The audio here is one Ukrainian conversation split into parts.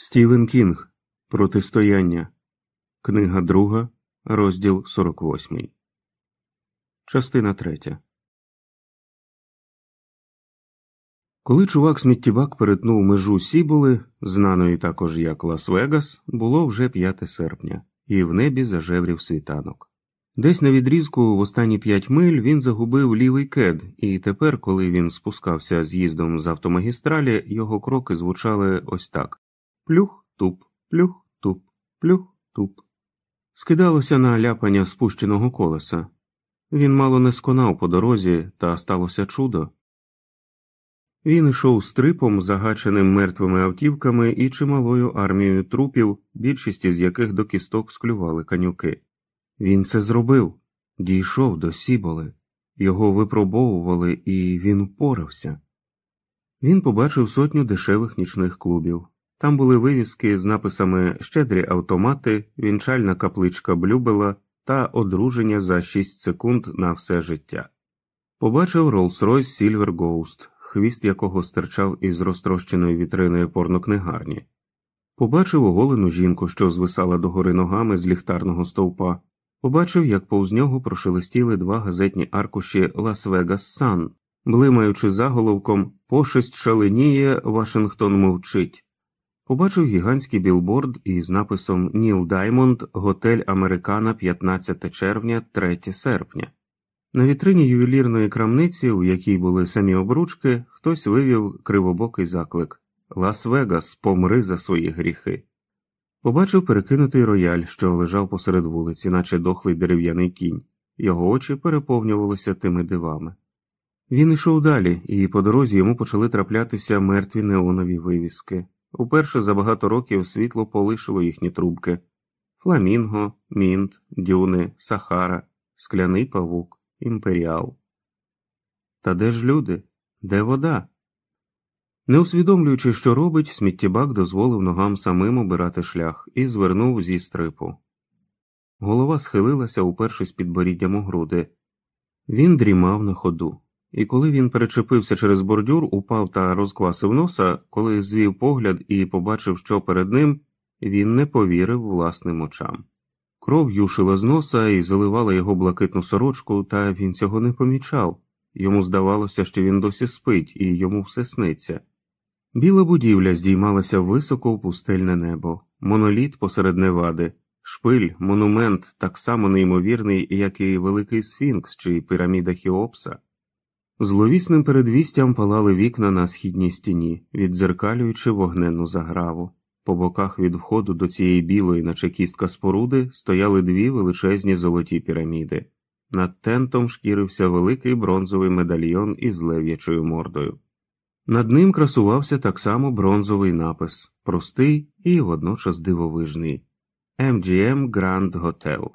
Стівен Кінг Протистояння. Книга 2, розділ 48. Частина 3. Коли чувак сміттєбак перетнув межу Сібули, знаної також як Лас-Вегас, було вже 5 серпня, і в небі зажеврів світанок. Десь на відрізку в останні п'ять миль він загубив лівий кед, і тепер, коли він спускався з'їздом з автомагістралі, його кроки звучали ось так плюх туп, плюх туп, плюх туп. Скидалося на ляпання спущеного колеса. Він мало не сконав по дорозі, та сталося чудо. Він йшов стрипом, загаченим мертвими автівками і чималою армією трупів, більшість із яких до кісток склювали канюки. Він це зробив, дійшов до сіболи, його випробовували, і він впорався. Він побачив сотню дешевих нічних клубів. Там були вивіски з написами Щедрі автомати, вінчальна капличка Блюбела та одруження за 6 секунд на все життя. Побачив Rolls-Royce Silver Ghost, хвіст якого стирчав із розтрощеної вітриною порнокнигарні. Побачив оголену жінку, що звисала догори ногами з ліхтарного стовпа. Побачив, як повз нього прошелестіли два газетні аркуші Лас-Вегас Сан, блимаючи заголовком Пошесть шаленіє, Вашингтон мовчить. Побачив гігантський білборд із написом Ніл Даймонд, Готель Американа 15 червня, 3 серпня. На вітрині ювелірної крамниці, у якій були самі обручки, хтось вивів кривобокий заклик Лас-Вегас, помри за свої гріхи. Побачив перекинутий рояль, що лежав посеред вулиці, наче дохлий дерев'яний кінь, його очі переповнювалися тими дивами. Він йшов далі, і по дорозі йому почали траплятися мертві неонові вивіски. Уперше за багато років світло полишило їхні трубки Фламінго, Мінт, Дюни, Сахара, Скляний павук, Імперіал. Та де ж люди? Де вода? Не усвідомлюючи, що робить, сміттєбак дозволив ногам самим обирати шлях і звернув зі стрипу. Голова схилилася, упершись під боріддям у груди. Він дрімав на ходу. І коли він перечепився через бордюр, упав та розквасив носа, коли звів погляд і побачив, що перед ним, він не повірив власним очам. Кров юшила з носа і заливала його блакитну сорочку, та він цього не помічав йому здавалося, що він досі спить, і йому все сниться. Біла будівля здіймалася високо в пустельне небо, моноліт посеред невади, шпиль, монумент так само неймовірний, як і великий сфінкс чи піраміда Хіопса. Зловісним передвістям палали вікна на східній стіні, віддзеркалюючи вогненну заграву. По боках від входу до цієї білої, наче кістка споруди, стояли дві величезні золоті піраміди. Над тентом шкірився великий бронзовий медальйон із лев'ячою мордою. Над ним красувався так само бронзовий напис, простий і водночас дивовижний MGM Grand Hotel.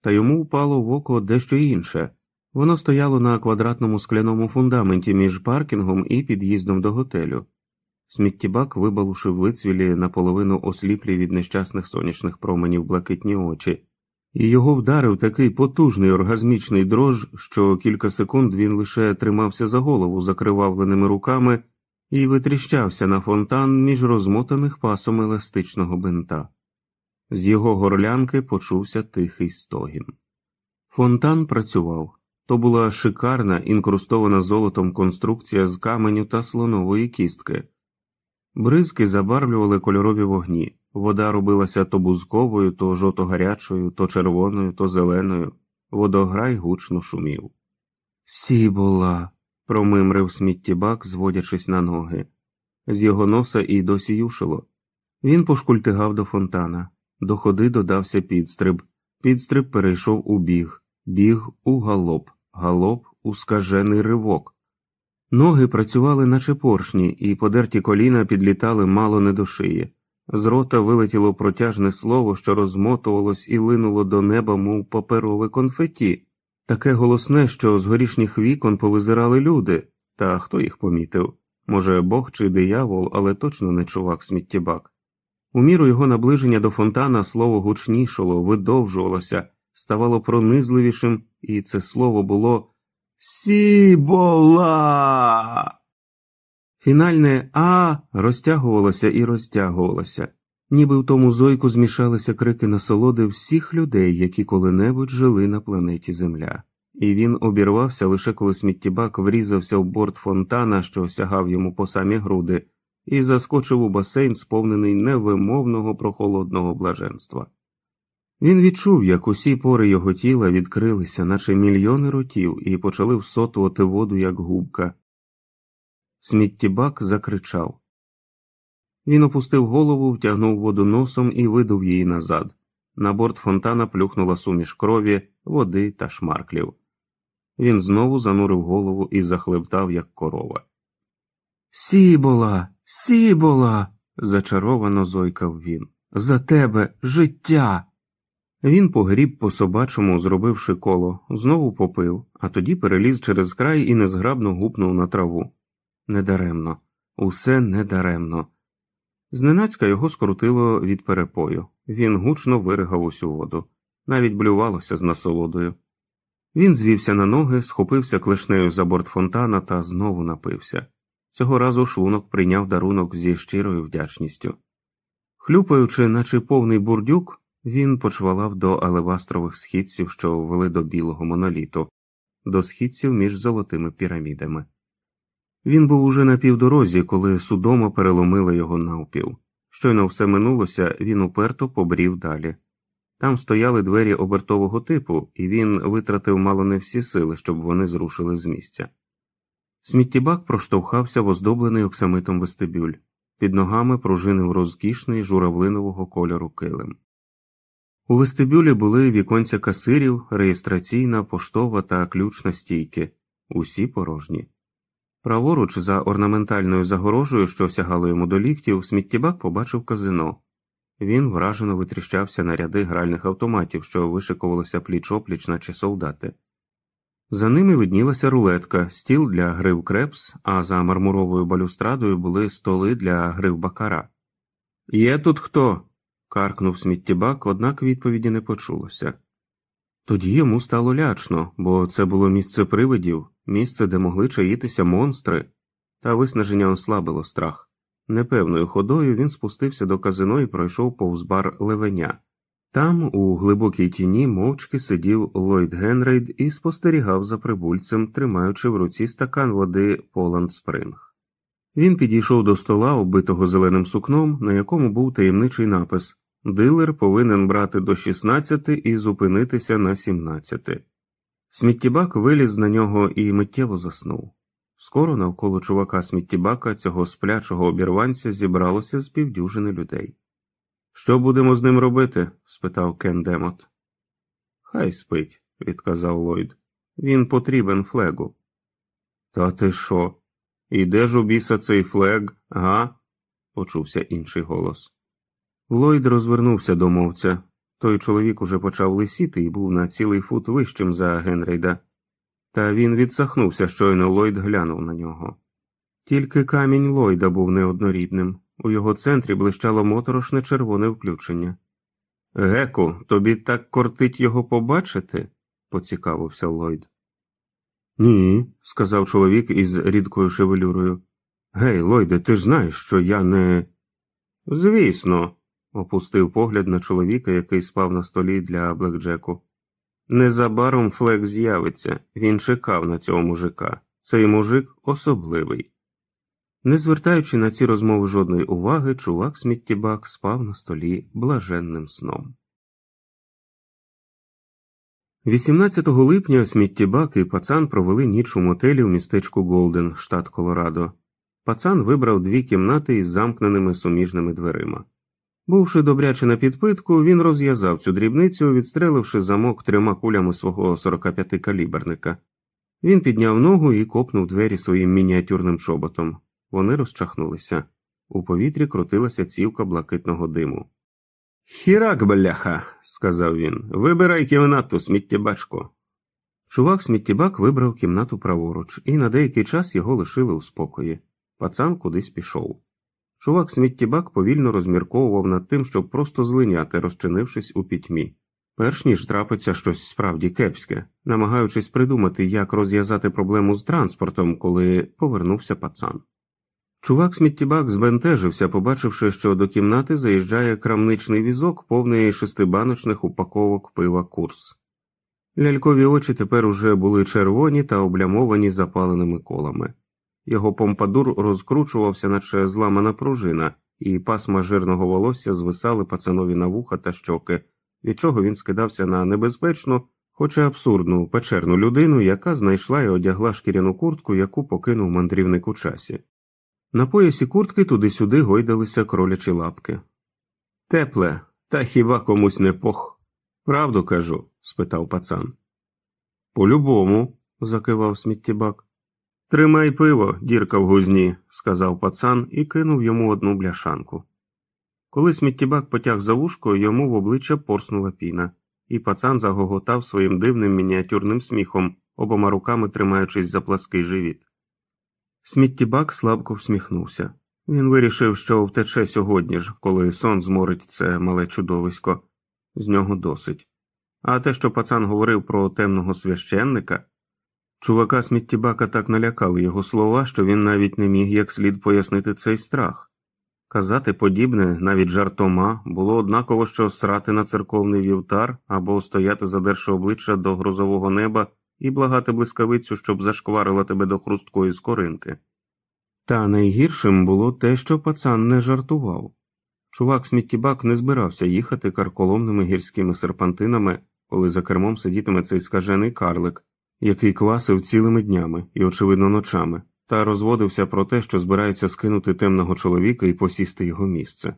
Та йому впало в око дещо інше. Воно стояло на квадратному скляному фундаменті між паркінгом і під'їздом до готелю. Сміттєбак вибалушив вицвілі наполовину осліплі від нещасних сонячних променів блакитні очі, і його вдарив такий потужний оргазмічний дрож, що кілька секунд він лише тримався за голову закривавленими руками і витріщався на фонтан між розмотаних пасом еластичного бинта. З його горлянки почувся тихий стогін. Фонтан працював. То була шикарна, інкрустована золотом конструкція з каменю та слонової кістки. Бризки забарвлювали кольорові вогні, вода робилася то бузковою, то жовто-гарячою, то червоною, то зеленою, водограй гучно шумів. Сібола. промимрив сміттєбак, зводячись на ноги. З його носа і досі юшило. Він пошкультигав до фонтана. До ходи додався підстриб. Підстриб перейшов у біг, біг у галоп галоп у скажений ривок. Ноги працювали, наче поршні, і подерті коліна підлітали мало не до шиї. З рота вилетіло протяжне слово, що розмотувалось і линуло до неба, мов паперове конфеті, таке голосне, що з горішніх вікон повизирали люди, та хто їх помітив? Може, бог чи диявол, але точно не чувак сміттєбак. У міру його наближення до фонтана слово гучнішало, видовжувалося, ставало пронизливішим, і це слово було Сібола. Фінальне А розтягувалося і розтягувалося, ніби в тому зойку змішалися крики насолоди всіх людей, які коли-небудь жили на планеті Земля, і він обірвався лише коли сміттєбак врізався в борт фонтана, що сягав йому по самі груди, і заскочив у басейн, сповнений невимовного прохолодного блаженства. Він відчув, як усі пори його тіла відкрилися, наче мільйони ротів, і почали всотувати воду, як губка. Сміттєбак закричав. Він опустив голову, втягнув воду носом і видув її назад. На борт фонтана плюхнула суміш крові, води та шмарклів. Він знову занурив голову і захлептав, як корова. Сібола, сібола. зачаровано зойкав він. За тебе життя. Він погріб по собачому, зробивши коло, знову попив, а тоді переліз через край і незграбно гупнув на траву. Недаремно, усе недаремно. Зненацька його скрутило від перепою. Він гучно виригав усю воду, навіть блювалося з насолодою. Він звівся на ноги, схопився клешнею за борт фонтана та знову напився. Цього разу шлунок прийняв дарунок зі щирою вдячністю. Хлюпаючи, наче повний бурдюк, він почвалав до алевастрових східців, що вели до білого моноліту, до східців між золотими пірамідами. Він був уже на півдорозі, коли судома переломила його навпіл. Щойно все минулося, він уперто побрів далі. Там стояли двері обертового типу, і він витратив мало не всі сили, щоб вони зрушили з місця. Сміттєбак проштовхався в оздоблений оксамитом вестибюль, під ногами пружинив розкішний журавлинового кольору килим. У вестибюлі були віконця касирів, реєстраційна, поштова та ключна стійки, усі порожні. Праворуч, за орнаментальною загорожею, що сягало йому до ліктів, сміттєбак побачив казино. Він вражено витріщався на ряди гральних автоматів, що вишикувалися пліч опліч, наче солдати. За ними виднілася рулетка, стіл для гри в крепс, а за мармуровою балюстрадою були столи для гри в бакара. Є тут хто? Каркнув сміттєбак, однак відповіді не почулося. Тоді йому стало лячно, бо це було місце привидів, місце, де могли чаїтися монстри, та виснаження ослабило страх. Непевною ходою він спустився до казино і пройшов повз бар левеня. Там, у глибокій тіні, мовчки сидів Ллойд Генрейд і спостерігав за прибульцем, тримаючи в руці стакан води Поланд Спринг. Він підійшов до стола, оббитого зеленим сукном, на якому був таємничий напис Дилер повинен брати до 16 і зупинитися на 17. Сміттєбак виліз на нього і миттєво заснув. Скоро навколо чувака сміттєбака, цього сплячого обірванця, зібралося з півдюжини людей. Що будемо з ним робити? спитав Кен Демот. Хай спить, відказав Ллойд. Він потрібен флегу. Та ти що? І де ж у біса цей флег, га? почувся інший голос. Ллойд розвернувся до мовця. Той чоловік уже почав лисіти і був на цілий фут вищим за Генрейда, та він відсахнувся, щойно Ллойд глянув на нього. Тільки камінь Ллойда був неоднорідним, у його центрі блищало моторошне червоне включення. Геку, тобі так кортить його побачити? поцікавився Ллойд. Ні, сказав чоловік із рідкою шевелюрою. Гей, Ллойде, ти ж знаєш, що я не. Звісно, опустив погляд на чоловіка, який спав на столі для Блекджеку. Незабаром Флек з'явиться, він чекав на цього мужика. Цей мужик особливий. Не звертаючи на ці розмови жодної уваги, чувак сміттєбак спав на столі блаженним сном. 18 липня сміттєбак і пацан провели ніч у мотелі в містечку Голден, штат Колорадо. Пацан вибрав дві кімнати із замкненими суміжними дверима. Бувши добряче на підпитку, він розв'язав цю дрібницю, відстреливши замок трьома кулями свого 45 каліберника. Він підняв ногу і копнув двері своїм мініатюрним чоботом. Вони розчахнулися. У повітрі крутилася цівка блакитного диму. Хірак, бляха, сказав він. Вибирай кімнату, сміттєбачко. Чувак сміттєбак вибрав кімнату праворуч, і на деякий час його лишили у спокої. Пацан кудись пішов. Чувак сміттєбак повільно розмірковував над тим, щоб просто злиняти, розчинившись у пітьмі. Перш ніж трапиться щось справді кепське, намагаючись придумати, як розв'язати проблему з транспортом, коли повернувся пацан. Чувак сміттєбак збентежився, побачивши, що до кімнати заїжджає крамничний візок, повний шестибаночних упаковок пива курс. Лялькові очі тепер уже були червоні та облямовані запаленими колами. Його помпадур розкручувався, наче зламана пружина, і пасма жирного волосся звисали пацанові на вуха та щоки, від чого він скидався на небезпечну, хоча абсурдну печерну людину, яка знайшла і одягла шкіряну куртку, яку покинув мандрівник у часі. На поясі куртки туди-сюди гойдалися кролячі лапки. Тепле, та хіба комусь не пох? Правду кажу? спитав пацан. По любому, закивав сміттєбак. Тримай пиво, дірка в гузні, сказав пацан і кинув йому одну бляшанку. Коли сміттєбак потяг за вушко, йому в обличчя порснула піна, і пацан загоготав своїм дивним мініатюрним сміхом, обома руками тримаючись за плаский живіт. Сміттєбак слабко всміхнувся. Він вирішив, що втече сьогодні ж, коли сон зморить це мале чудовисько, з нього досить. А те, що пацан говорив про темного священника, чувака сміттєбака так налякали його слова, що він навіть не міг як слід пояснити цей страх. Казати подібне, навіть жартома, було однаково, що срати на церковний вівтар або стояти, задерши обличчя до грозового неба і благати блискавицю, щоб зашкварила тебе до хрусткої скоринки. Та найгіршим було те, що пацан не жартував. Чувак сміттєбак не збирався їхати карколомними гірськими серпантинами, коли за кермом сидітиме цей скажений карлик, який квасив цілими днями і, очевидно, ночами, та розводився про те, що збирається скинути темного чоловіка і посісти його місце.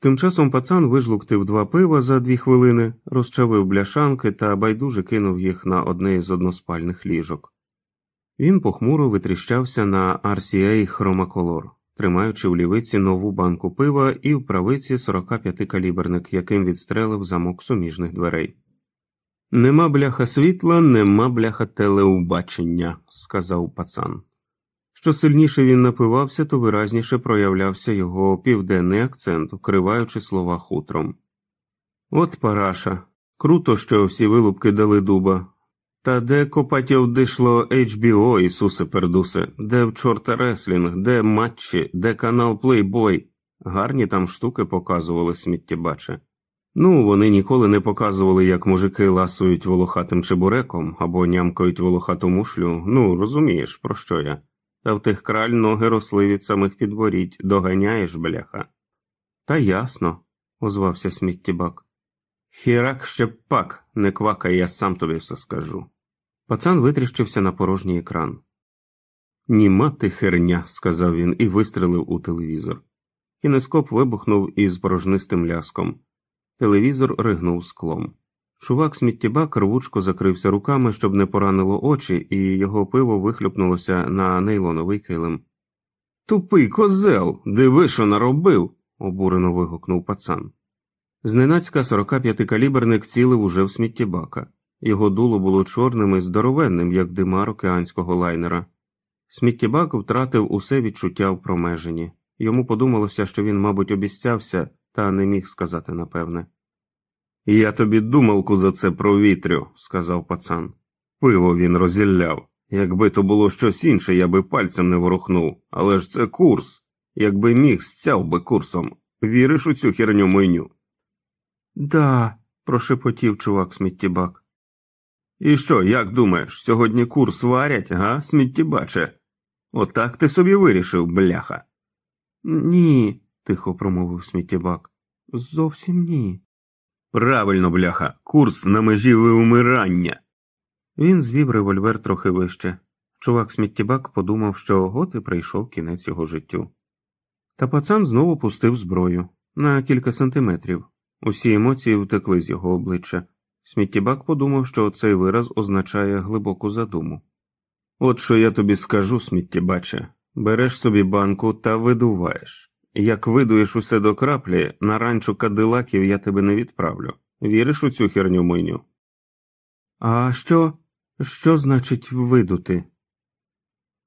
Тим часом пацан вижлуктив два пива за дві хвилини, розчавив бляшанки та байдуже кинув їх на одне із односпальних ліжок. Він похмуро витріщався на RCA Хромаколор, тримаючи в лівиці нову банку пива і в правиці 45 каліберник, яким відстрелив замок суміжних дверей. Нема бляха світла, нема бляха телеубачення, сказав пацан. Що сильніше він напивався, то виразніше проявлявся його південний акцент, вкриваючи слова хутром. От параша. Круто, що всі вилупки дали дуба. Та де копатів дишло HBO, Ісусе Пердусе, де в чорта реслінг, де матчі, де канал Плейбой. Гарні там штуки показували сміттєбаче. Ну, вони ніколи не показували, як мужики ласують волохатим чебуреком або нямкають волохату мушлю. Ну, розумієш, про що я. Та в тих краль ноги росли від самих підборідь, доганяєш, бляха. Та ясно, озвався сміттєбак. Хірак ще пак, не квакай, я сам тобі все скажу. Пацан витріщився на порожній екран. Німа ти херня, сказав він і вистрелив у телевізор. Кінескоп вибухнув із порожнистим ляском. Телевізор ригнув склом. Чувак сміттєбак рвучко закрився руками, щоб не поранило очі, і його пиво вихлюпнулося на нейлоновий килим. Тупий козел, диви, що наробив, обурено вигукнув пацан. Зненацька 45-каліберник цілив уже в сміттєбака. Його дуло було чорним і здоровенним, як димар океанського лайнера. Сміттєбак втратив усе відчуття в промеженні. Йому подумалося, що він, мабуть, обіцявся, та не міг сказати напевне. Я тобі думалку за це провітрю, сказав пацан. Пиво він розілляв. Якби то було щось інше, я би пальцем не ворухнув, але ж це курс. Якби міг, стяв би курсом. Віриш у цю херню мойню? Да, прошепотів чувак сміттєбак. І що, як думаєш, сьогодні курс варять, га, сміттєбаче? Отак ти собі вирішив, бляха. Ні, тихо промовив сміттєбак. Зовсім ні. Правильно, бляха, курс на межі вимирання. Він звів револьвер трохи вище. Чувак сміттєбак подумав, що от і прийшов кінець його життю. Та пацан знову пустив зброю на кілька сантиметрів. Усі емоції втекли з його обличчя. Сміттєбак подумав, що цей вираз означає глибоку задуму. От що я тобі скажу, сміттєбаче, береш собі банку та видуваєш. Як видуєш усе до краплі, на ранчо кадилаків я тебе не відправлю. Віриш у цю херню мойню? А що? Що значить видути?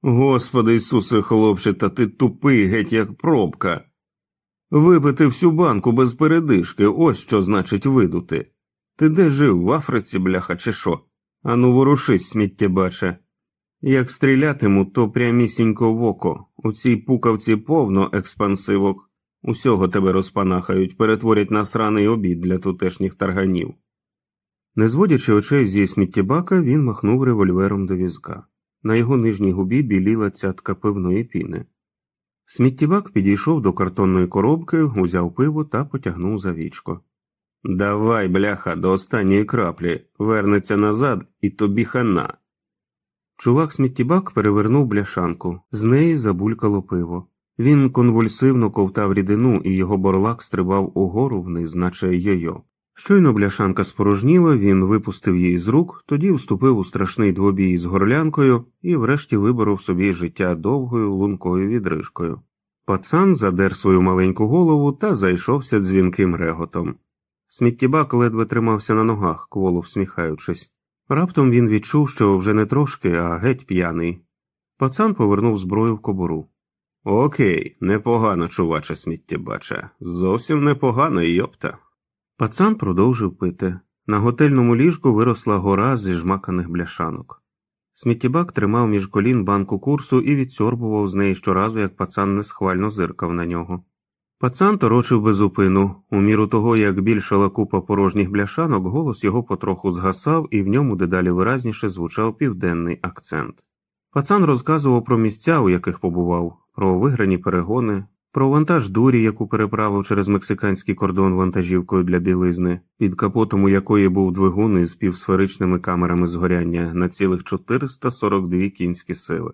Господи Ісусе, хлопче, та ти тупий геть як пробка. Випити всю банку без передишки, ось що значить видути. Ти де жив в Африці, бляха, чи що? Ану ворушись, сміттєбаче. Як стрілятиму, то прямісінько в око. У цій пукавці повно експансивок. Усього тебе розпанахають, перетворять на сраний обід для тутешніх тарганів. Не зводячи очей зі сміттєбака, він махнув револьвером до візка. На його нижній губі біліла цятка пивної піни. Сміттєбак підійшов до картонної коробки, узяв пиво та потягнув за вічко. Давай, бляха, до останньої краплі, вернеться назад і тобі хана. Чувак сміттєбак перевернув бляшанку, з неї забулькало пиво. Він конвульсивно ковтав рідину, і його борлак стрибав угору вниз, наче йо-йо. Щойно бляшанка спорожніла, він випустив її з рук, тоді вступив у страшний двобій з горлянкою і врешті виборов собі життя довгою лункою відрижкою. Пацан задер свою маленьку голову та зайшовся дзвінким реготом. Сміттєбак ледве тримався на ногах, кволо всміхаючись. Раптом він відчув, що вже не трошки, а геть п'яний. Пацан повернув зброю в кобуру. Окей, непогано, чуваче, сміттєбача. Зовсім непогано, йопта. Пацан продовжив пити. На готельному ліжку виросла гора зі жмаканих бляшанок. Сміттєбак тримав між колін банку курсу і відсьорбував з неї щоразу, як пацан несхвально зиркав на нього. Пацан торочив безупину. У міру того, як більшала купа порожніх бляшанок, голос його потроху згасав, і в ньому дедалі виразніше звучав південний акцент. Пацан розказував про місця, у яких побував, про виграні перегони, про вантаж дурі, яку переправив через мексиканський кордон вантажівкою для білизни, під капотом у якої був двигун із півсферичними камерами згоряння на цілих 442 кінські сили.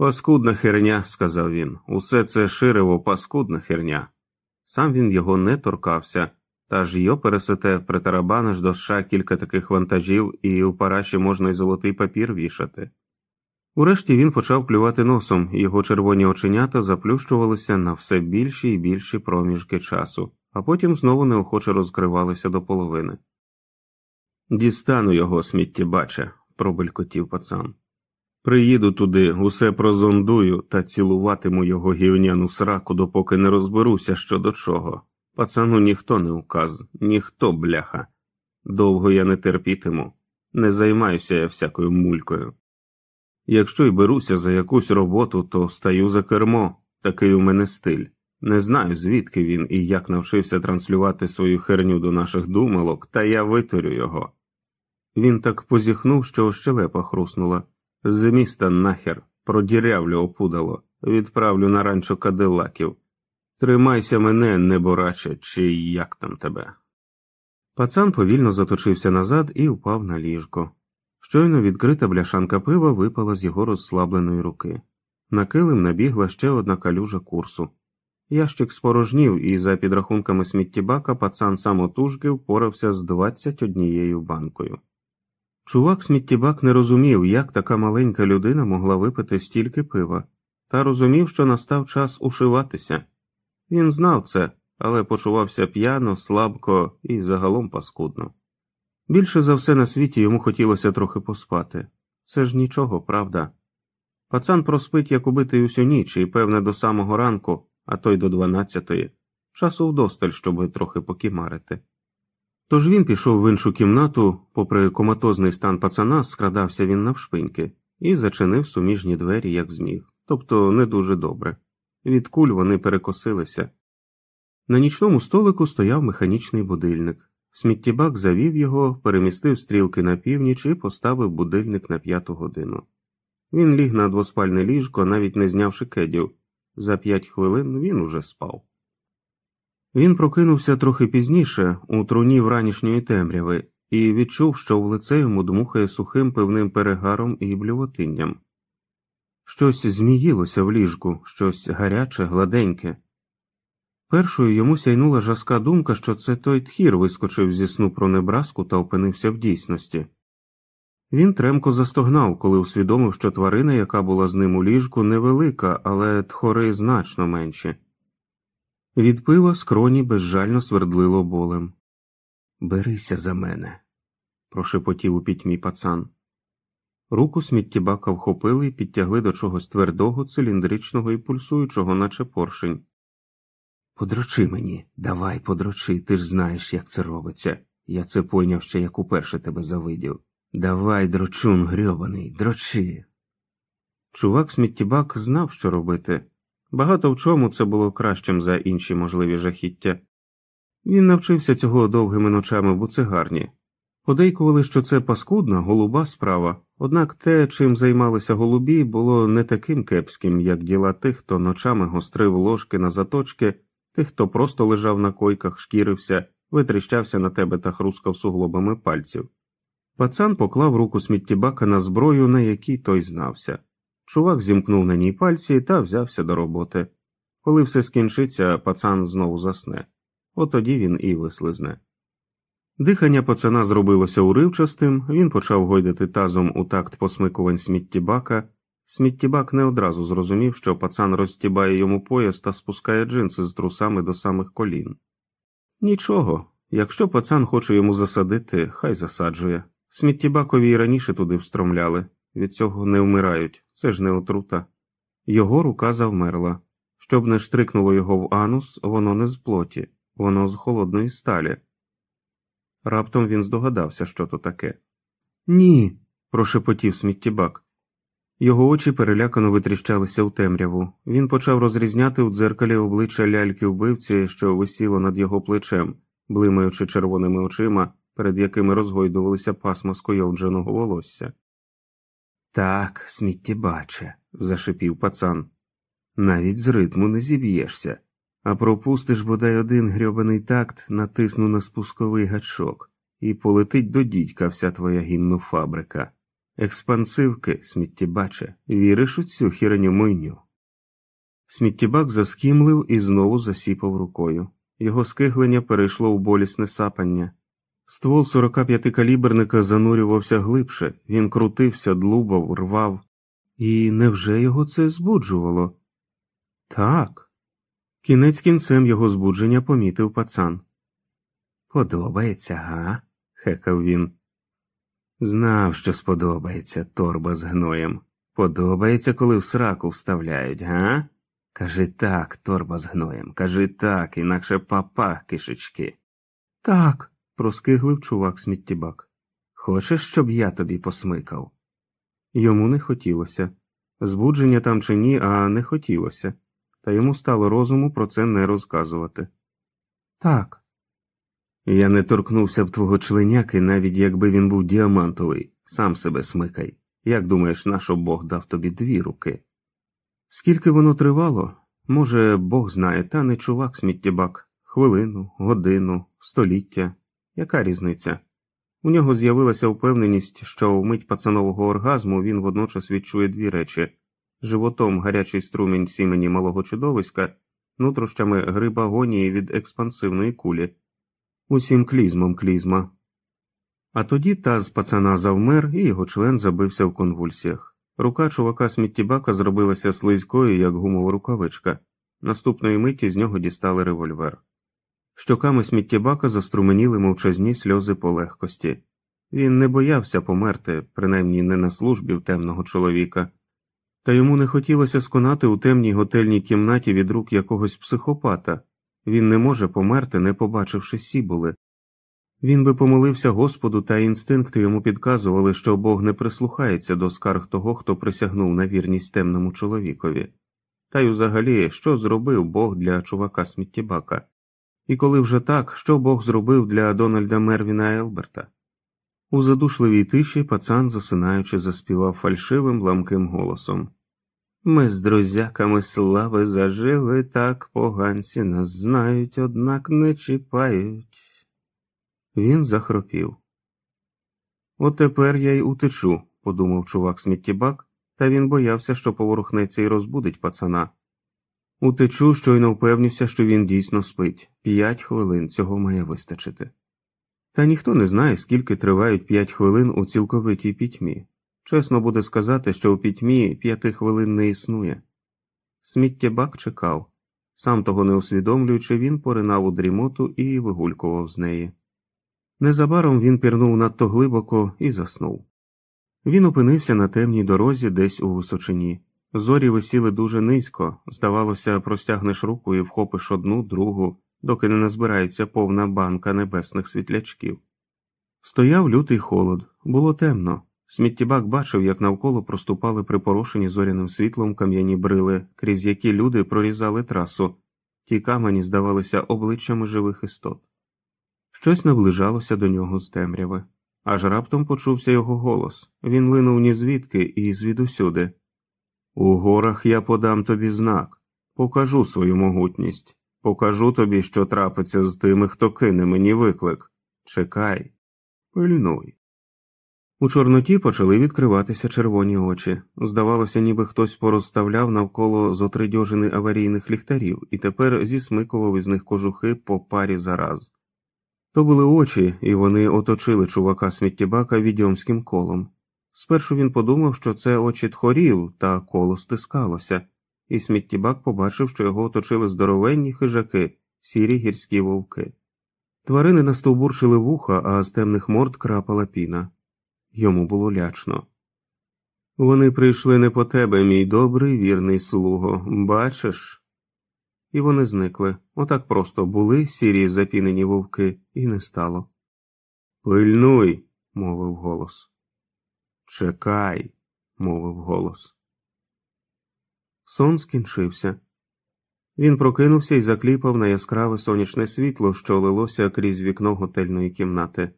Паскудна херня, сказав він, усе це ширево паскудна херня. Сам він його не торкався, та ж йо пересете, притарабаниш до США кілька таких вантажів, і у параші можна й золотий папір вішати. Урешті він почав клювати носом, і його червоні оченята заплющувалися на все більші і більші проміжки часу, а потім знову неохоче розкривалися до половини. Дістану його сміттєбача, пробелькотів пацан. Приїду туди, усе прозондую та цілуватиму його гівняну сраку, допоки не розберуся що до чого. Пацану ніхто не указ, ніхто бляха. Довго я не терпітиму, не займаюся я всякою мулькою. Якщо й беруся за якусь роботу, то стаю за кермо, такий у мене стиль. Не знаю, звідки він і як навчився транслювати свою херню до наших думалок, та я виторю його. Він так позіхнув, що щелепа хруснула. З міста нахер, продірявлю опудало, відправлю на ранчо кадилаків. Тримайся мене, небораче, чи як там тебе. Пацан повільно заточився назад і впав на ліжко. Щойно відкрита бляшанка пива випала з його розслабленої руки. На килим набігла ще одна калюжа курсу. Ящик спорожнів, і, за підрахунками сміттєбака, пацан самотужки впорався з двадцять однією банкою. Чувак сміттєбак не розумів, як така маленька людина могла випити стільки пива, та розумів, що настав час ушиватися. Він знав це, але почувався п'яно, слабко і загалом паскудно. Більше за все на світі йому хотілося трохи поспати. Це ж нічого, правда. Пацан проспить, як убитий усю ніч, і, певне, до самого ранку, а то й до дванадцятої, часу вдосталь, щоб трохи покімарити. Тож він пішов в іншу кімнату, попри коматозний стан пацана, скрадався він навшпиньки, і зачинив суміжні двері, як зміг, тобто не дуже добре. Від куль вони перекосилися. На нічному столику стояв механічний будильник. Сміттєбак завів його, перемістив стрілки на північ і поставив будильник на п'яту годину. Він ліг на двоспальне ліжко, навіть не знявши кедів. За п'ять хвилин він уже спав. Він прокинувся трохи пізніше, у труні вранішньої темряви, і відчув, що в лице йому дмухає сухим пивним перегаром і блювотинням. Щось зміїлося в ліжку, щось гаряче, гладеньке. Першою йому сяйнула жаска думка, що це той тхір вискочив зі сну про небраску та опинився в дійсності. Він тремко застогнав, коли усвідомив, що тварина, яка була з ним у ліжку, невелика, але тхори значно менші. Від пива скроні безжально свердлило болем. Берися за мене, прошепотів у пітьмі пацан. Руку сміттєбака вхопили і підтягли до чогось твердого, циліндричного і пульсуючого, наче поршень. Подрочи мені, давай подрочи, ти ж знаєш, як це робиться. Я це пойняв ще як уперше тебе завидів. Давай, дрочун грьобаний, дрочи. Чувак сміттєбак знав, що робити. Багато в чому це було кращим за інші можливі жахіття. Він навчився цього довгими ночами в буцегарні. Подейкували, що це паскудна, голуба справа, однак те, чим займалися голубі, було не таким кепським, як діла тих, хто ночами гострив ложки на заточки, тих, хто просто лежав на койках, шкірився, витріщався на тебе та хрускав суглобами пальців. Пацан поклав руку сміттєбака на зброю, на якій той знався. Чувак зімкнув на ній пальці та взявся до роботи. Коли все скінчиться, пацан знову засне. От тоді він і вислизне. Дихання пацана зробилося уривчастим, він почав гойдати тазом у такт посмикувань сміттєбака. Сміттєбак не одразу зрозумів, що пацан розтібає йому пояс та спускає джинси з трусами до самих колін. Нічого, якщо пацан хоче йому засадити, хай засаджує. Сміттєбакові і раніше туди встромляли, від цього не вмирають, це ж не отрута. Його рука завмерла. Щоб не штрикнуло його в анус, воно не з плоті, воно з холодної сталі. Раптом він здогадався, що то таке. Ні, прошепотів сміттєбак. Його очі перелякано витріщалися у темряву. Він почав розрізняти у дзеркалі обличчя ляльки вбивці, що висіло над його плечем, блимаючи червоними очима, перед якими розгойдувалися пасма скойовдженого волосся. Так, сміттєбаче, зашипів пацан. Навіть з ритму не зіб'єшся, а пропустиш бодай один грьобаний такт, натисну на спусковий гачок, і полетить до дідька вся твоя гімнофабрика. Експансивки, сміттєбаче, віриш у цю хіреню мойню. Сміттєбак заскімлив і знову засіпав рукою. Його скиглення перейшло у болісне сапання. Ствол 45-каліберника занурювався глибше, він крутився, длубав, рвав. І невже його це збуджувало? Так. Кінець кінцем його збудження помітив пацан. Подобається, га? хекав він. Знав, що сподобається торба з гноєм. Подобається, коли в сраку вставляють, га? Кажи так, торба з гноєм, кажи так, інакше папа кишечки. Так, проскиглив чувак сміттєбак. Хочеш, щоб я тобі посмикав? Йому не хотілося. Збудження там чи ні, а не хотілося, та йому стало розуму про це не розказувати. Так. Я не торкнувся б твого членяки, навіть якби він був діамантовий, сам себе смикай. Як думаєш, нащо Бог дав тобі дві руки? Скільки воно тривало, може, Бог знає, та не чувак сміттєбак, хвилину, годину, століття. Яка різниця? У нього з'явилася впевненість, що мить пацанового оргазму він водночас відчує дві речі животом гарячий струмінь сімені малого чудовиська, нутрощами гриб агонії від експансивної кулі усім клізмом клізма. А тоді таз пацана завмер, і його член забився в конвульсіях. Рука чувака сміттєбака зробилася слизькою, як гумова рукавичка. Наступної миті з нього дістали револьвер. Щоками сміттєбака заструменіли мовчазні сльози полегкості. Він не боявся померти, принаймні не на службі в темного чоловіка, та йому не хотілося сконати у темній готельній кімнаті від рук якогось психопата, він не може померти, не побачивши сібули. Він би помолився Господу, та інстинкти йому підказували, що Бог не прислухається до скарг того, хто присягнув на вірність темному чоловікові. Та й взагалі, що зробив Бог для чувака сміттєбака? І коли вже так, що Бог зробив для Дональда Мервіна Елберта? У задушливій тиші пацан, засинаючи, заспівав фальшивим ламким голосом. Ми з друзяками слави зажили, так поганці нас знають, однак не чіпають. Він захропів. От тепер я й утечу, подумав чувак сміттєбак, та він боявся, що поворухнеться і розбудить пацана. Утечу, щойно впевнюся, що він дійсно спить. П'ять хвилин цього має вистачити. Та ніхто не знає, скільки тривають п'ять хвилин у цілковитій пітьмі. Чесно буде сказати, що у пітьмі п'яти хвилин не існує. Сміттєбак чекав, сам того не усвідомлюючи, він поринав у дрімоту і вигулькував з неї. Незабаром він пірнув надто глибоко і заснув. Він опинився на темній дорозі десь у височині. Зорі висіли дуже низько, здавалося, простягнеш руку і вхопиш одну, другу, доки не назбирається повна банка небесних світлячків. Стояв лютий холод, було темно. Сміттєбак бачив, як навколо проступали припорошені зоряним світлом кам'яні брили, крізь які люди прорізали трасу, ті камені здавалися обличчями живих істот. Щось наближалося до нього з темряви, аж раптом почувся його голос він линув ні звідки і звідусюди. У горах я подам тобі знак, покажу свою могутність, покажу тобі, що трапиться з тими, хто кине мені виклик. Чекай, пильнуй. У Чорноті почали відкриватися червоні очі. Здавалося, ніби хтось порозставляв навколо зотридьожини аварійних ліхтарів і тепер зісмикував із них кожухи по парі за раз. То були очі, і вони оточили чувака сміттєбака відьомським колом. Спершу він подумав, що це очі тхорів, та коло стискалося, і сміттєбак побачив, що його оточили здоровенні хижаки, сірі гірські вовки. Тварини настовбурчили вуха, а з темних морд крапала піна. Йому було лячно. Вони прийшли не по тебе, мій добрий вірний слуго, бачиш? І вони зникли. Отак просто були сірі запінені вовки, і не стало. Пильнуй, мовив голос. Чекай, мовив голос. Сон скінчився. Він прокинувся і закліпав на яскраве сонячне світло, що лилося крізь вікно готельної кімнати.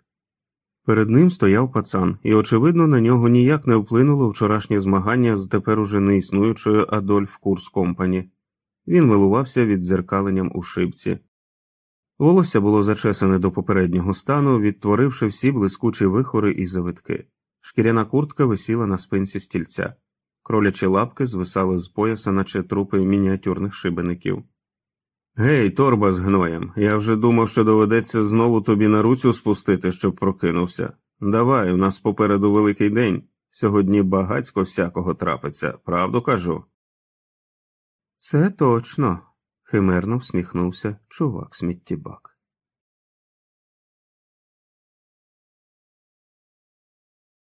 Перед ним стояв пацан, і, очевидно, на нього ніяк не вплинуло вчорашнє змагання з тепер уже неіснуючою Адольф Курс Компані. Він милувався віддзеркаленням у шибці. Волосся було зачесане до попереднього стану, відтворивши всі блискучі вихори і завитки. Шкіряна куртка висіла на спинці стільця, кролячі лапки звисали з пояса, наче трупи мініатюрних шибеників. Гей, торба з гноєм, я вже думав, що доведеться знову тобі на руцю спустити, щоб прокинувся. Давай, у нас попереду великий день. Сьогодні багацько всякого трапиться, правду кажу. Це точно, химерно всміхнувся чувак сміттєбак.